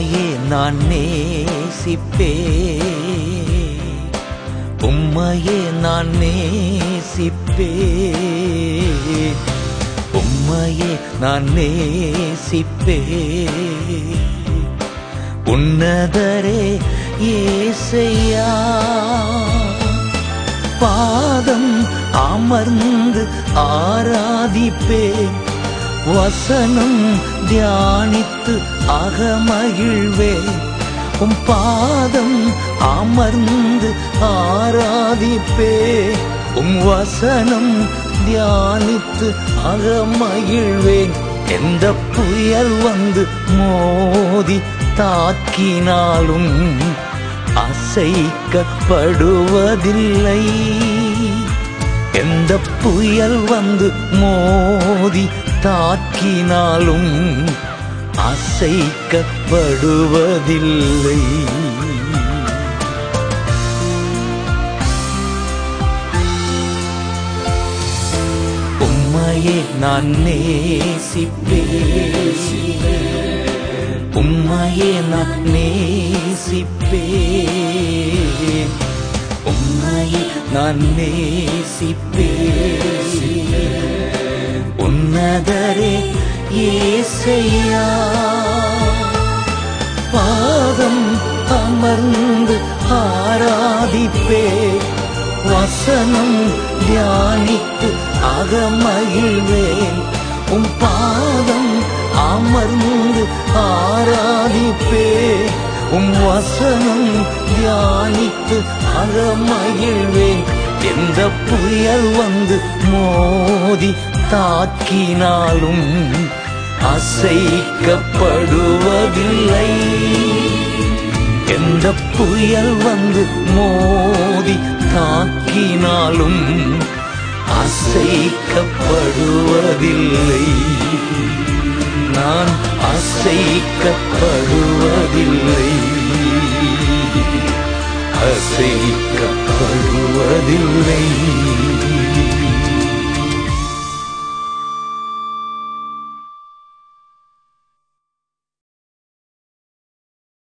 உம்மையே நான் நேசிப்பே உம்மையே நான் நேசிப்பே உம்மையே நான் நேசிப்பே உன்னதரே ஏசையா பாதம் அமர்ந்து ஆராதிப்பேன். வசனம் தியானித்து அகமகிழ்வே. உம் பாதம் அமர்ந்து ஆராதிப்பே. உம் வசனம் தியானித்து அகமகிழ்வேன் எந்த புயல் வந்து மோதி தாக்கினாலும் அசைக்கப்படுவதில்லை. எந்த புயல் வந்து மோதி தாக்கினாலும் அசைக்கப்படுவதில்லை. உம்மையே நான் நேசிப்பேன். உம்மையே நான் நேசிப்பேன். நான் நேசிப்பேன். உன்னதரே ஏசையா. பாதம் அமர்ந்து ஆராதிப்பே. வசனம் தியானித்து அகமகிழ்வேன். உம் பாதம் அமர்ந்து ஆராதிப்பே. உம் வசனம் தியானித்து அறமகிழ்வேன் எந்த புயல் வந்து மோதி தாக்கினாலும் அசைக்கப்படுவதில்லை. எந்த புயல் வந்து மோதி தாக்கினாலும் அசைக்கப்படுவதில்லை. நான் அசைக்கப்படுவதில்லை. அசைக்கப்படுவதில்லை